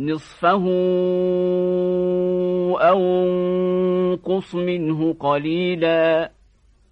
نصفه أو انقص منه قليلاً.